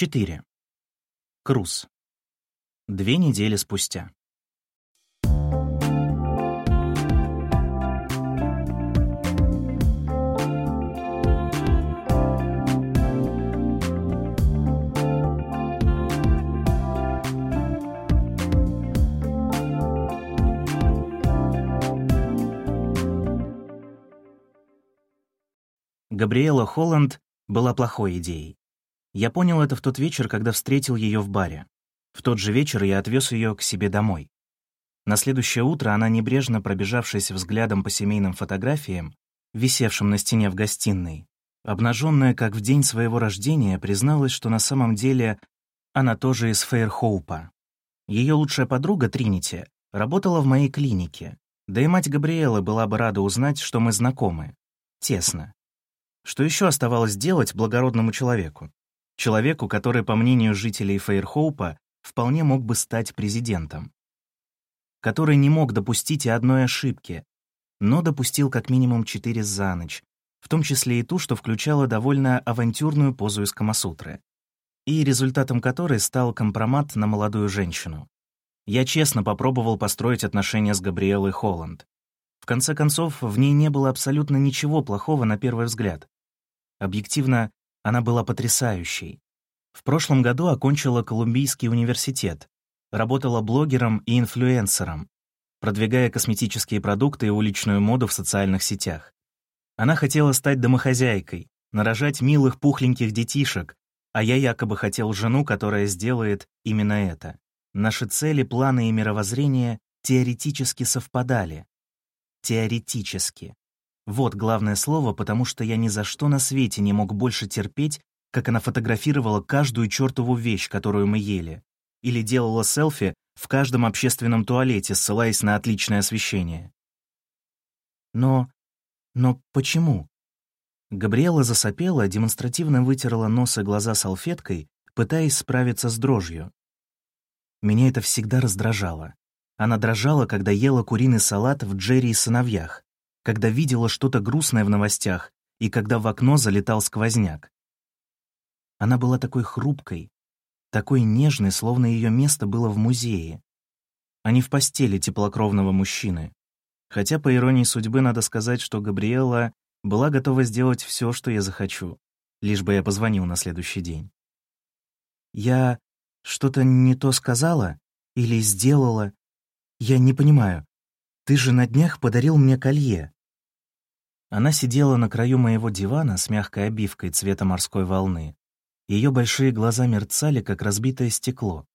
4. Круз. Две недели спустя. Габриэла Холланд была плохой идеей. Я понял это в тот вечер, когда встретил ее в баре. В тот же вечер я отвез ее к себе домой. На следующее утро она, небрежно пробежавшись взглядом по семейным фотографиям, висевшим на стене в гостиной, обнаженная как в день своего рождения, призналась, что на самом деле она тоже из Фейрхоупа. Ее лучшая подруга Тринити работала в моей клинике, да и мать Габриэлы была бы рада узнать, что мы знакомы. Тесно. Что еще оставалось делать благородному человеку? Человеку, который, по мнению жителей Фейрхоупа, вполне мог бы стать президентом. Который не мог допустить и одной ошибки, но допустил как минимум четыре за ночь, в том числе и ту, что включала довольно авантюрную позу из Камасутры, и результатом которой стал компромат на молодую женщину. Я честно попробовал построить отношения с Габриэлой Холланд. В конце концов, в ней не было абсолютно ничего плохого на первый взгляд. Объективно, она была потрясающей. В прошлом году окончила Колумбийский университет, работала блогером и инфлюенсером, продвигая косметические продукты и уличную моду в социальных сетях. Она хотела стать домохозяйкой, нарожать милых пухленьких детишек, а я якобы хотел жену, которая сделает именно это. Наши цели, планы и мировоззрения теоретически совпадали. Теоретически. Вот главное слово, потому что я ни за что на свете не мог больше терпеть, как она фотографировала каждую чертову вещь, которую мы ели, или делала селфи в каждом общественном туалете, ссылаясь на отличное освещение. Но... но почему? Габриэла засопела, демонстративно вытерла нос и глаза салфеткой, пытаясь справиться с дрожью. Меня это всегда раздражало. Она дрожала, когда ела куриный салат в Джерри и сыновьях когда видела что-то грустное в новостях и когда в окно залетал сквозняк. Она была такой хрупкой, такой нежной, словно ее место было в музее, а не в постели теплокровного мужчины. Хотя, по иронии судьбы, надо сказать, что Габриэла была готова сделать все, что я захочу, лишь бы я позвонил на следующий день. Я что-то не то сказала или сделала? Я не понимаю. Ты же на днях подарил мне колье». Она сидела на краю моего дивана с мягкой обивкой цвета морской волны. Ее большие глаза мерцали, как разбитое стекло.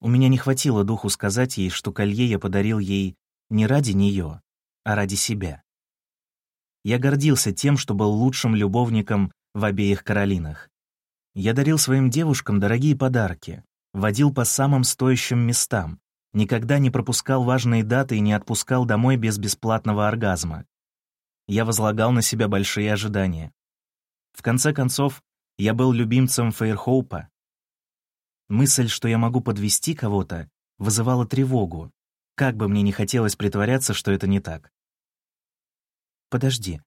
У меня не хватило духу сказать ей, что колье я подарил ей не ради нее, а ради себя. Я гордился тем, что был лучшим любовником в обеих Каролинах. Я дарил своим девушкам дорогие подарки, водил по самым стоящим местам, никогда не пропускал важные даты и не отпускал домой без бесплатного оргазма. Я возлагал на себя большие ожидания. В конце концов, я был любимцем Фейрхоупа. Мысль, что я могу подвести кого-то, вызывала тревогу, как бы мне не хотелось притворяться, что это не так. «Подожди,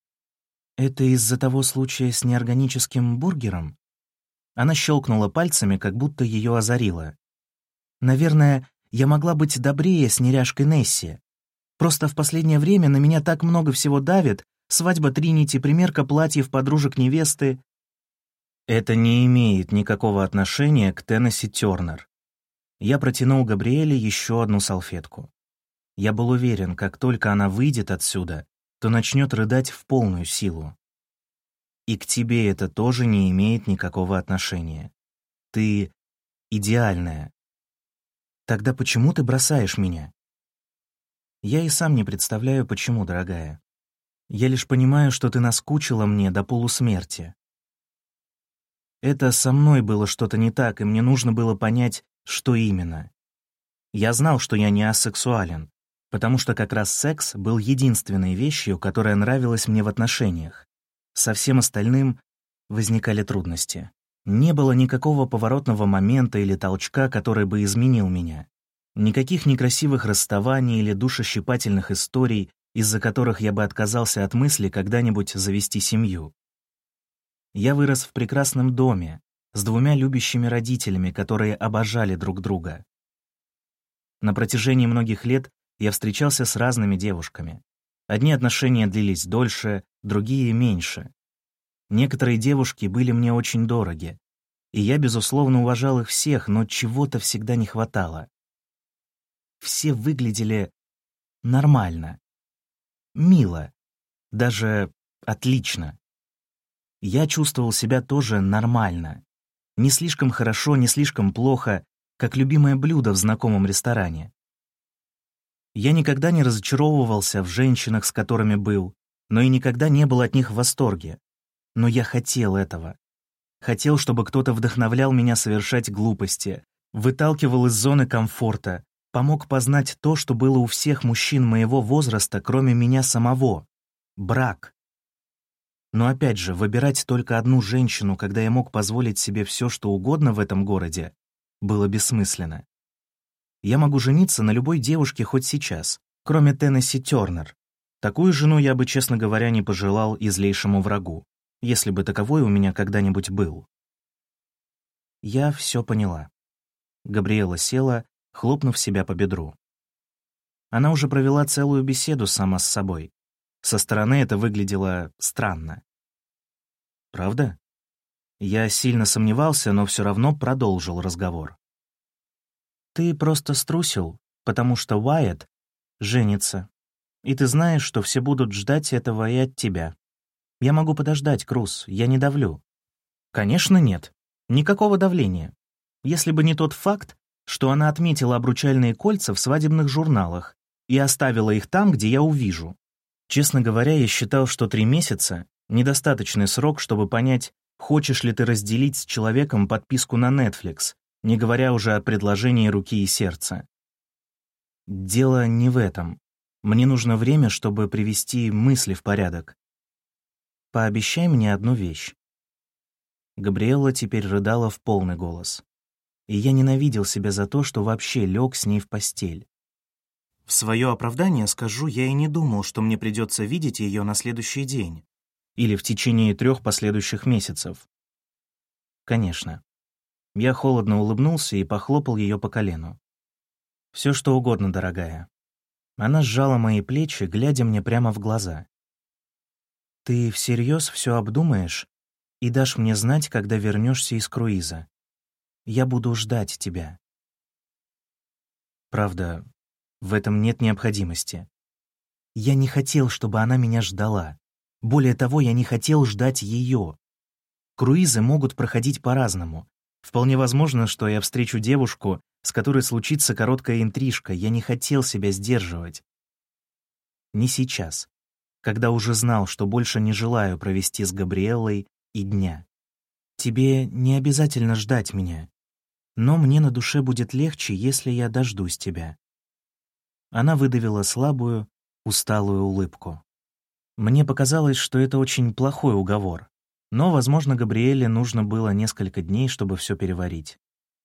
это из-за того случая с неорганическим бургером?» Она щелкнула пальцами, как будто ее озарило. «Наверное, я могла быть добрее с неряшкой Несси. Просто в последнее время на меня так много всего давит, свадьба Тринити, примерка платьев подружек невесты. Это не имеет никакого отношения к Теннесси Тернер. Я протянул Габриэле еще одну салфетку. Я был уверен, как только она выйдет отсюда, то начнет рыдать в полную силу. И к тебе это тоже не имеет никакого отношения. Ты идеальная, Тогда почему ты бросаешь меня? Я и сам не представляю, почему, дорогая. Я лишь понимаю, что ты наскучила мне до полусмерти. Это со мной было что-то не так, и мне нужно было понять, что именно. Я знал, что я не асексуален, потому что как раз секс был единственной вещью, которая нравилась мне в отношениях. Со всем остальным возникали трудности. Не было никакого поворотного момента или толчка, который бы изменил меня. Никаких некрасивых расставаний или душещипательных историй, из-за которых я бы отказался от мысли когда-нибудь завести семью. Я вырос в прекрасном доме, с двумя любящими родителями, которые обожали друг друга. На протяжении многих лет я встречался с разными девушками. Одни отношения длились дольше, другие — меньше. Некоторые девушки были мне очень дороги, и я, безусловно, уважал их всех, но чего-то всегда не хватало. Все выглядели нормально, мило, даже отлично. Я чувствовал себя тоже нормально. Не слишком хорошо, не слишком плохо, как любимое блюдо в знакомом ресторане. Я никогда не разочаровывался в женщинах, с которыми был, но и никогда не был от них в восторге. Но я хотел этого. Хотел, чтобы кто-то вдохновлял меня совершать глупости, выталкивал из зоны комфорта, помог познать то, что было у всех мужчин моего возраста, кроме меня самого — брак. Но опять же, выбирать только одну женщину, когда я мог позволить себе все, что угодно в этом городе, было бессмысленно. Я могу жениться на любой девушке хоть сейчас, кроме Теннесси Тернер. Такую жену я бы, честно говоря, не пожелал и злейшему врагу, если бы таковой у меня когда-нибудь был. Я все поняла. Габриэла села, хлопнув себя по бедру. Она уже провела целую беседу сама с собой. Со стороны это выглядело странно. «Правда?» Я сильно сомневался, но все равно продолжил разговор. «Ты просто струсил, потому что Уайет женится, и ты знаешь, что все будут ждать этого и от тебя. Я могу подождать, Круз, я не давлю». «Конечно, нет. Никакого давления. Если бы не тот факт, что она отметила обручальные кольца в свадебных журналах и оставила их там, где я увижу. Честно говоря, я считал, что три месяца — недостаточный срок, чтобы понять, хочешь ли ты разделить с человеком подписку на Netflix, не говоря уже о предложении руки и сердца. Дело не в этом. Мне нужно время, чтобы привести мысли в порядок. Пообещай мне одну вещь. Габриэлла теперь рыдала в полный голос. И я ненавидел себя за то, что вообще лег с ней в постель. В свое оправдание скажу, я и не думал, что мне придется видеть ее на следующий день или в течение трех последующих месяцев. Конечно. Я холодно улыбнулся и похлопал ее по колену. Все что угодно, дорогая. Она сжала мои плечи, глядя мне прямо в глаза. Ты всерьез все обдумаешь и дашь мне знать, когда вернешься из круиза. Я буду ждать тебя. Правда, в этом нет необходимости. Я не хотел, чтобы она меня ждала. Более того, я не хотел ждать ее. Круизы могут проходить по-разному. Вполне возможно, что я встречу девушку, с которой случится короткая интрижка. Я не хотел себя сдерживать. Не сейчас, когда уже знал, что больше не желаю провести с Габриэллой и дня. Тебе не обязательно ждать меня, но мне на душе будет легче, если я дождусь тебя. Она выдавила слабую, усталую улыбку. Мне показалось, что это очень плохой уговор. Но, возможно, Габриэле нужно было несколько дней, чтобы все переварить.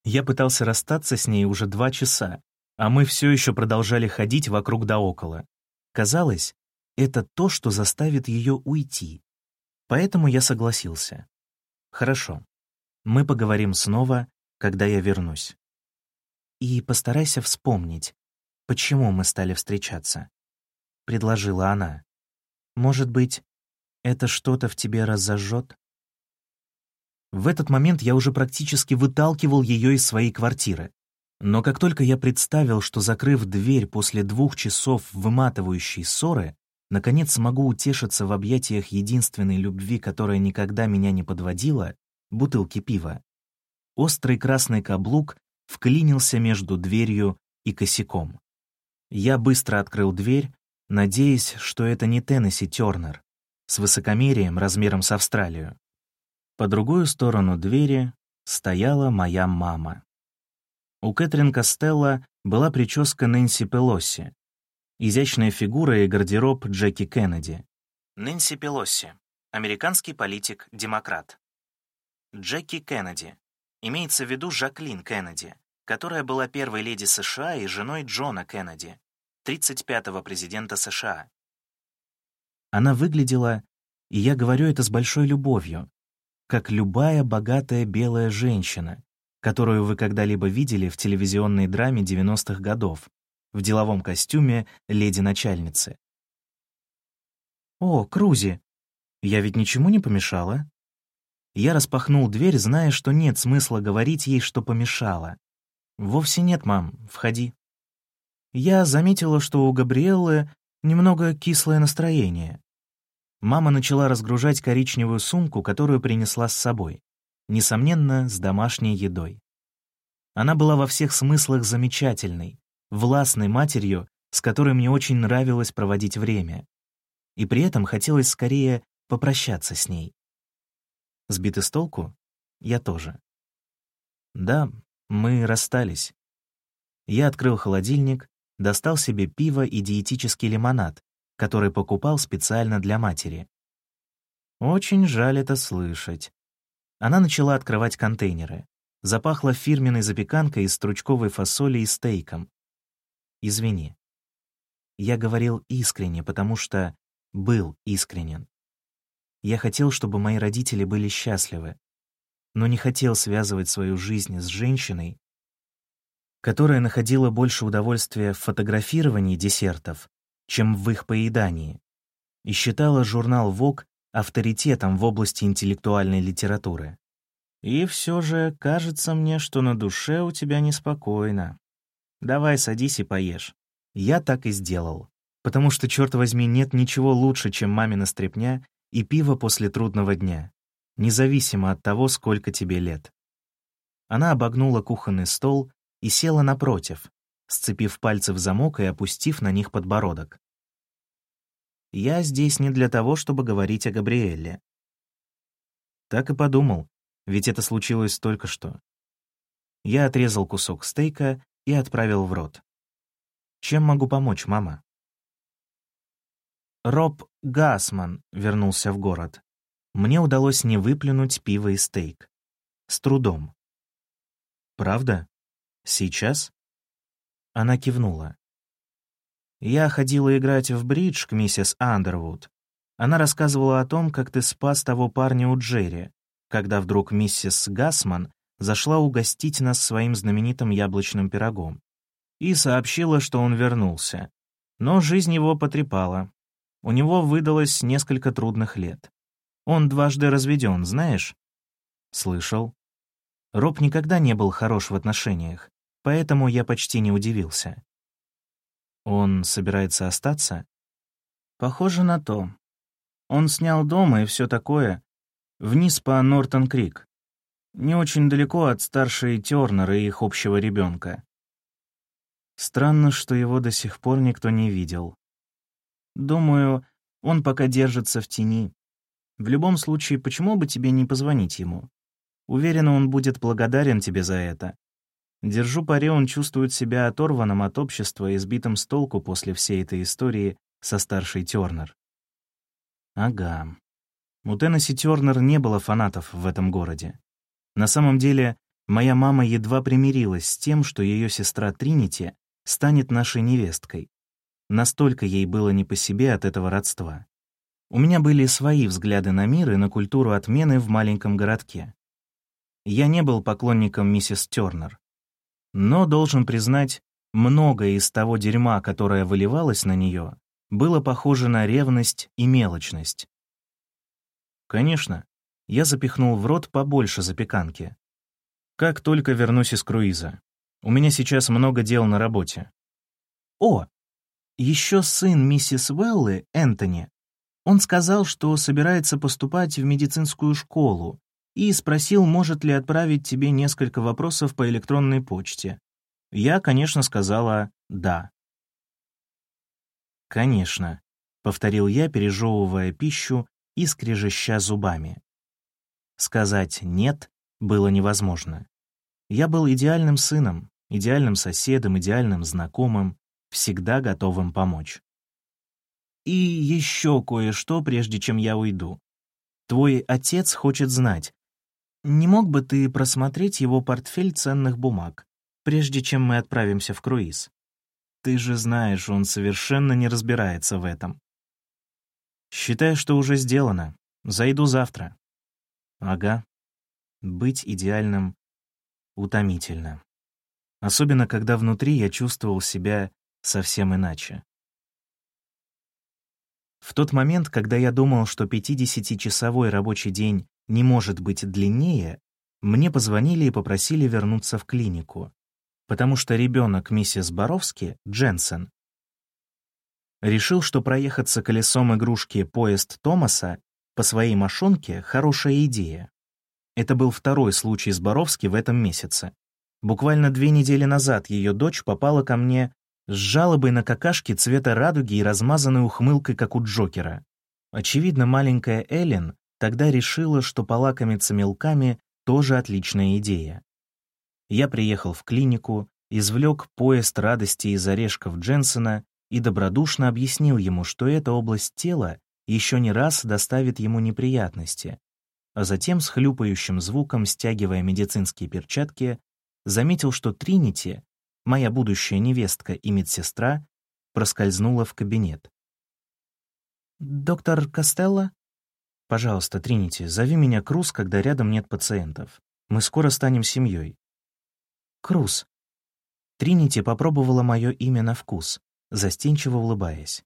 Я пытался расстаться с ней уже два часа, а мы все еще продолжали ходить вокруг да около. Казалось, это то, что заставит ее уйти. Поэтому я согласился. Хорошо. Мы поговорим снова, когда я вернусь. И постарайся вспомнить, почему мы стали встречаться», — предложила она. «Может быть, это что-то в тебе разожжет?» В этот момент я уже практически выталкивал ее из своей квартиры. Но как только я представил, что, закрыв дверь после двух часов выматывающей ссоры, наконец смогу утешиться в объятиях единственной любви, которая никогда меня не подводила, бутылки пива, острый красный каблук вклинился между дверью и косяком. Я быстро открыл дверь, надеясь, что это не Теннесси Тернер, с высокомерием размером с Австралию. По другую сторону двери стояла моя мама. У Кэтрин Костелло была прическа Нэнси Пелоси, изящная фигура и гардероб Джеки Кеннеди. Нэнси Пелоси, американский политик-демократ. Джеки Кеннеди, имеется в виду Жаклин Кеннеди, которая была первой леди США и женой Джона Кеннеди, 35-го президента США. Она выглядела, и я говорю это с большой любовью, как любая богатая белая женщина, которую вы когда-либо видели в телевизионной драме 90-х годов, в деловом костюме леди-начальницы. «О, Крузи, я ведь ничему не помешала?» Я распахнул дверь, зная, что нет смысла говорить ей, что помешала. «Вовсе нет, мам, входи». Я заметила, что у Габриэллы немного кислое настроение. Мама начала разгружать коричневую сумку, которую принесла с собой. Несомненно, с домашней едой. Она была во всех смыслах замечательной, властной матерью, с которой мне очень нравилось проводить время. И при этом хотелось скорее попрощаться с ней. Сбиты с толку? Я тоже. Да, мы расстались. Я открыл холодильник, достал себе пиво и диетический лимонад, который покупал специально для матери. Очень жаль это слышать. Она начала открывать контейнеры. Запахло фирменной запеканкой из стручковой фасоли и стейком. Извини. Я говорил искренне, потому что был искренен. Я хотел, чтобы мои родители были счастливы, но не хотел связывать свою жизнь с женщиной, которая находила больше удовольствия в фотографировании десертов, чем в их поедании, и считала журнал Vogue авторитетом в области интеллектуальной литературы. И все же кажется мне, что на душе у тебя неспокойно. Давай садись и поешь. Я так и сделал. Потому что, черт возьми, нет ничего лучше, чем мамина стряпня и пиво после трудного дня, независимо от того, сколько тебе лет. Она обогнула кухонный стол и села напротив, сцепив пальцы в замок и опустив на них подбородок. «Я здесь не для того, чтобы говорить о Габриэле». Так и подумал, ведь это случилось только что. Я отрезал кусок стейка и отправил в рот. «Чем могу помочь, мама?» Роб Гасман вернулся в город. Мне удалось не выплюнуть пиво и стейк. С трудом. «Правда? Сейчас?» Она кивнула. «Я ходила играть в бридж к миссис Андервуд. Она рассказывала о том, как ты спас того парня у Джерри, когда вдруг миссис Гасман зашла угостить нас своим знаменитым яблочным пирогом и сообщила, что он вернулся. Но жизнь его потрепала. У него выдалось несколько трудных лет. Он дважды разведен, знаешь? Слышал. Роб никогда не был хорош в отношениях поэтому я почти не удивился. Он собирается остаться? Похоже на то. Он снял дом и все такое. Вниз по Нортон-Крик. Не очень далеко от старшей Тёрнер и их общего ребенка. Странно, что его до сих пор никто не видел. Думаю, он пока держится в тени. В любом случае, почему бы тебе не позвонить ему? Уверена, он будет благодарен тебе за это. Держу пари, он чувствует себя оторванным от общества и сбитым с толку после всей этой истории со старшей Тёрнер. Ага. У Теннесси Тёрнер не было фанатов в этом городе. На самом деле, моя мама едва примирилась с тем, что ее сестра Тринити станет нашей невесткой. Настолько ей было не по себе от этого родства. У меня были свои взгляды на мир и на культуру отмены в маленьком городке. Я не был поклонником миссис Тёрнер. Но, должен признать, многое из того дерьма, которое выливалось на нее, было похоже на ревность и мелочность. Конечно, я запихнул в рот побольше запеканки. Как только вернусь из круиза. У меня сейчас много дел на работе. О, еще сын миссис Уэллы, Энтони. Он сказал, что собирается поступать в медицинскую школу, и спросил, может ли отправить тебе несколько вопросов по электронной почте. Я, конечно, сказала «да». «Конечно», — повторил я, пережевывая пищу и скрежеща зубами. Сказать «нет» было невозможно. Я был идеальным сыном, идеальным соседом, идеальным знакомым, всегда готовым помочь. И еще кое-что, прежде чем я уйду. Твой отец хочет знать, не мог бы ты просмотреть его портфель ценных бумаг, прежде чем мы отправимся в круиз? Ты же знаешь, он совершенно не разбирается в этом. Считай, что уже сделано. Зайду завтра. Ага. Быть идеальным утомительно. Особенно, когда внутри я чувствовал себя совсем иначе. В тот момент, когда я думал, что 50-часовой рабочий день не может быть длиннее, мне позвонили и попросили вернуться в клинику, потому что ребенок миссис Боровски, Дженсен, решил, что проехаться колесом игрушки поезд Томаса по своей мошонке — хорошая идея. Это был второй случай с Боровски в этом месяце. Буквально две недели назад ее дочь попала ко мне с жалобой на какашки цвета радуги и размазанной ухмылкой, как у Джокера. Очевидно, маленькая Эллен тогда решила, что полакомиться мелками тоже отличная идея. Я приехал в клинику, извлек поезд радости из орешков Дженсона и добродушно объяснил ему, что эта область тела еще не раз доставит ему неприятности, а затем с хлюпающим звуком, стягивая медицинские перчатки, заметил, что Тринити, моя будущая невестка и медсестра, проскользнула в кабинет. «Доктор Костелло?» «Пожалуйста, Тринити, зови меня Круз, когда рядом нет пациентов. Мы скоро станем семьей». «Круз». Тринити попробовала мое имя на вкус, застенчиво улыбаясь.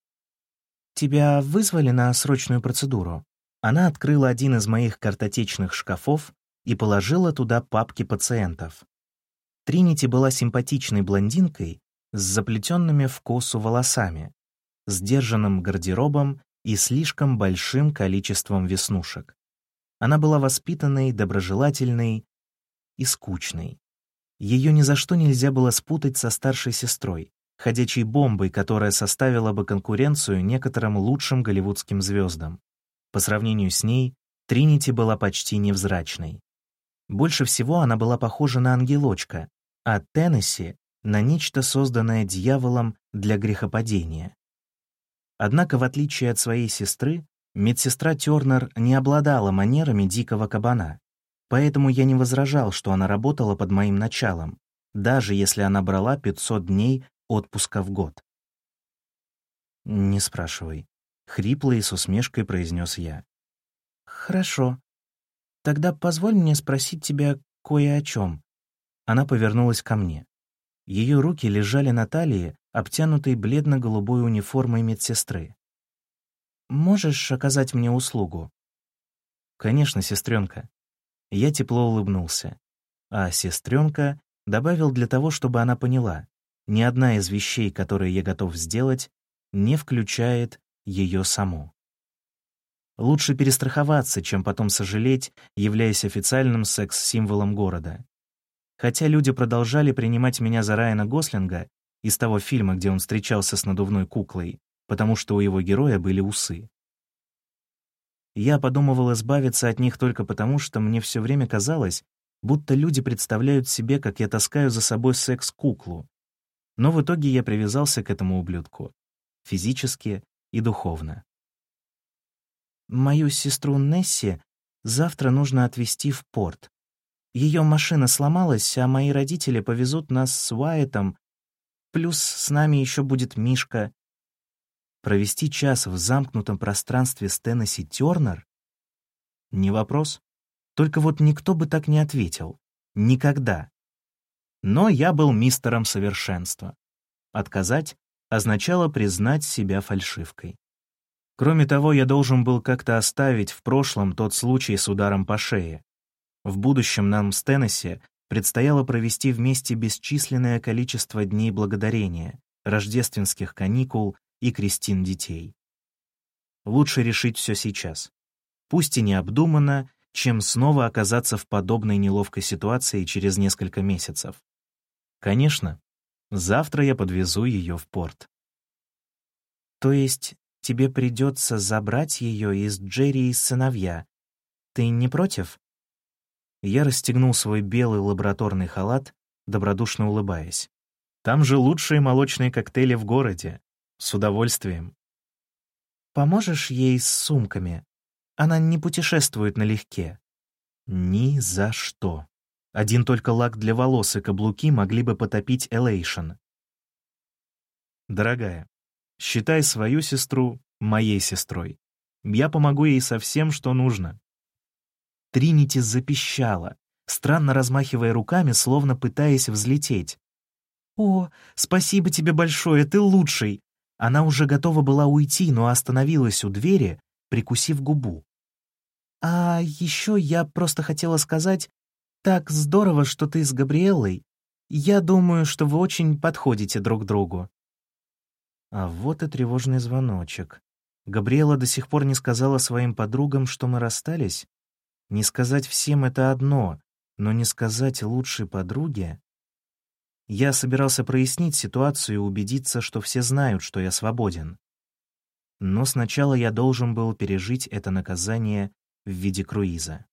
«Тебя вызвали на срочную процедуру?» Она открыла один из моих картотечных шкафов и положила туда папки пациентов. Тринити была симпатичной блондинкой с заплетенными в косу волосами, сдержанным гардеробом и слишком большим количеством веснушек. Она была воспитанной, доброжелательной и скучной. Ее ни за что нельзя было спутать со старшей сестрой, ходячей бомбой, которая составила бы конкуренцию некоторым лучшим голливудским звездам. По сравнению с ней, Тринити была почти невзрачной. Больше всего она была похожа на ангелочка, а Теннесси — на нечто созданное дьяволом для грехопадения. Однако, в отличие от своей сестры, медсестра Тёрнер не обладала манерами дикого кабана, поэтому я не возражал, что она работала под моим началом, даже если она брала 500 дней отпуска в год. «Не спрашивай», — хрипло и с усмешкой произнес я. «Хорошо. Тогда позволь мне спросить тебя кое о чем. Она повернулась ко мне. Ее руки лежали на талии, обтянутой бледно-голубой униформой медсестры. «Можешь оказать мне услугу?» «Конечно, сестренка». Я тепло улыбнулся. А сестренка добавил для того, чтобы она поняла, ни одна из вещей, которые я готов сделать, не включает ее саму. Лучше перестраховаться, чем потом сожалеть, являясь официальным секс-символом города. Хотя люди продолжали принимать меня за Райана Гослинга из того фильма, где он встречался с надувной куклой, потому что у его героя были усы. Я подумывал избавиться от них только потому, что мне все время казалось, будто люди представляют себе, как я таскаю за собой секс-куклу. Но в итоге я привязался к этому ублюдку. Физически и духовно. Мою сестру Несси завтра нужно отвезти в порт. Ее машина сломалась, а мои родители повезут нас с Уайтом. Плюс с нами еще будет Мишка. Провести час в замкнутом пространстве с Теннесси Тернер? Не вопрос. Только вот никто бы так не ответил. Никогда. Но я был мистером совершенства. Отказать означало признать себя фальшивкой. Кроме того, я должен был как-то оставить в прошлом тот случай с ударом по шее. В будущем нам с Теннесси предстояло провести вместе бесчисленное количество дней благодарения, рождественских каникул и крестин детей. Лучше решить все сейчас. Пусть и необдуманно, чем снова оказаться в подобной неловкой ситуации через несколько месяцев. Конечно, завтра я подвезу ее в порт. То есть тебе придется забрать ее из Джерри и сыновья. Ты не против? Я расстегнул свой белый лабораторный халат, добродушно улыбаясь. «Там же лучшие молочные коктейли в городе. С удовольствием». «Поможешь ей с сумками? Она не путешествует налегке». «Ни за что. Один только лак для волос и каблуки могли бы потопить Элейшн». «Дорогая, считай свою сестру моей сестрой. Я помогу ей со всем, что нужно. Тринити запищала, странно размахивая руками, словно пытаясь взлететь. «О, спасибо тебе большое, ты лучший!» Она уже готова была уйти, но остановилась у двери, прикусив губу. «А еще я просто хотела сказать, так здорово, что ты с Габриэлой. Я думаю, что вы очень подходите друг другу». А вот и тревожный звоночек. Габриэла до сих пор не сказала своим подругам, что мы расстались. Не сказать всем — это одно, но не сказать лучшей подруге... Я собирался прояснить ситуацию и убедиться, что все знают, что я свободен. Но сначала я должен был пережить это наказание в виде круиза.